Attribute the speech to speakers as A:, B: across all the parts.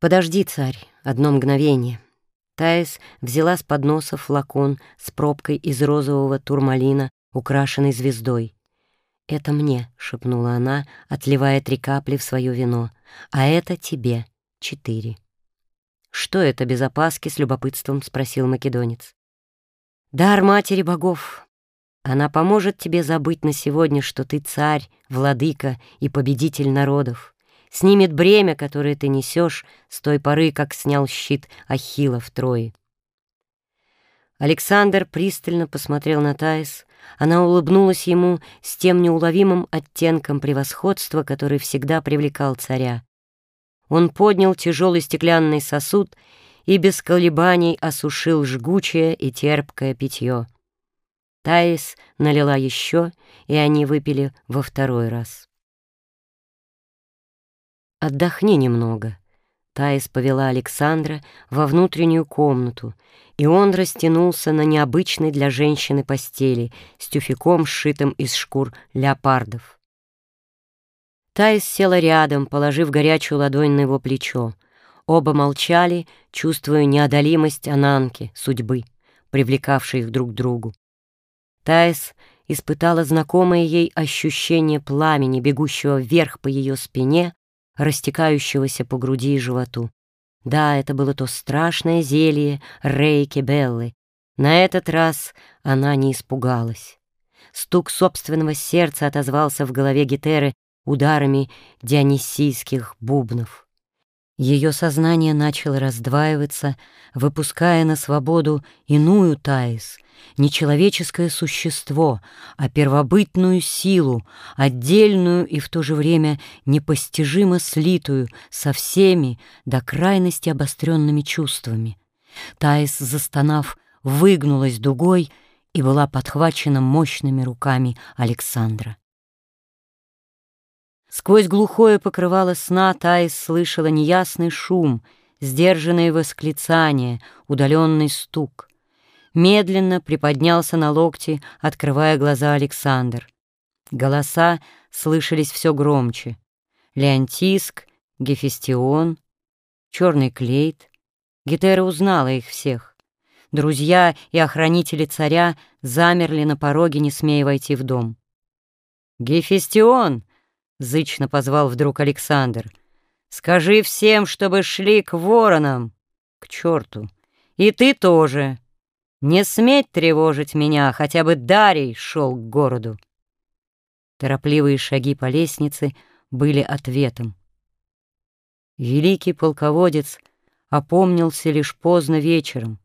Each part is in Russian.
A: «Подожди, царь, одно мгновение». Таис взяла с подноса флакон с пробкой из розового турмалина, украшенной звездой. «Это мне», — шепнула она, отливая три капли в свое вино, «а это тебе, четыре». «Что это без опаски?» — с любопытством спросил македонец. «Дар матери богов. Она поможет тебе забыть на сегодня, что ты царь, владыка и победитель народов снимет бремя, которое ты несешь с той поры, как снял щит Ахилла в Трое. Александр пристально посмотрел на Таис. Она улыбнулась ему с тем неуловимым оттенком превосходства, который всегда привлекал царя. Он поднял тяжелый стеклянный сосуд и без колебаний осушил жгучее и терпкое питье. Таис налила еще, и они выпили во второй раз. «Отдохни немного». Таис повела Александра во внутреннюю комнату, и он растянулся на необычной для женщины постели с тюфяком, сшитым из шкур леопардов. Таис села рядом, положив горячую ладонь на его плечо. Оба молчали, чувствуя неодолимость Ананки, судьбы, привлекавшей их друг к другу. Таис испытала знакомое ей ощущение пламени, бегущего вверх по ее спине, растекающегося по груди и животу. Да, это было то страшное зелье Рейки Беллы. На этот раз она не испугалась. Стук собственного сердца отозвался в голове Гетеры ударами дионисийских бубнов. Ее сознание начало раздваиваться, выпуская на свободу иную Таис, не человеческое существо, а первобытную силу, отдельную и в то же время непостижимо слитую со всеми до крайности обостренными чувствами. Таис, застонав, выгнулась дугой и была подхвачена мощными руками Александра. Сквозь глухое покрывало сна Таис слышала неясный шум, сдержанные восклицания, удаленный стук. Медленно приподнялся на локти, открывая глаза Александр. Голоса слышались все громче. Леонтиск, Гефестион, Черный Клейт. Гетера узнала их всех. Друзья и охранители царя замерли на пороге, не смея войти в дом. «Гефестион!» Зычно позвал вдруг Александр. «Скажи всем, чтобы шли к воронам, к черту. И ты тоже. Не сметь тревожить меня, хотя бы Дарий шел к городу». Торопливые шаги по лестнице были ответом. Великий полководец опомнился лишь поздно вечером.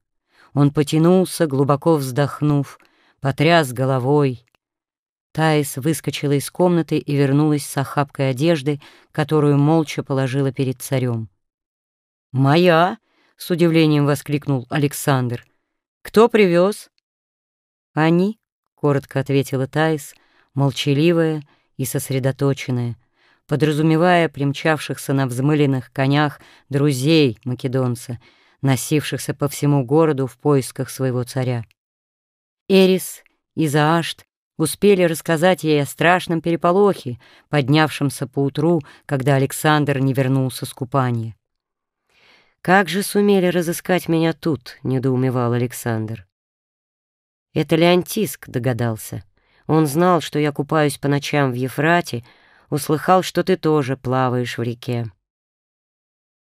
A: Он потянулся, глубоко вздохнув, потряс головой, Таис выскочила из комнаты и вернулась с охапкой одежды, которую молча положила перед царем. «Моя!» — с удивлением воскликнул Александр. «Кто привез?» «Они», — коротко ответила Таис, молчаливая и сосредоточенная, подразумевая примчавшихся на взмыленных конях друзей македонца, носившихся по всему городу в поисках своего царя. Эрис и Заашт успели рассказать ей о страшном переполохе, поднявшемся поутру, когда Александр не вернулся с купания. «Как же сумели разыскать меня тут?» — недоумевал Александр. «Это Леонтиск», — догадался. «Он знал, что я купаюсь по ночам в Ефрате, услыхал, что ты тоже плаваешь в реке».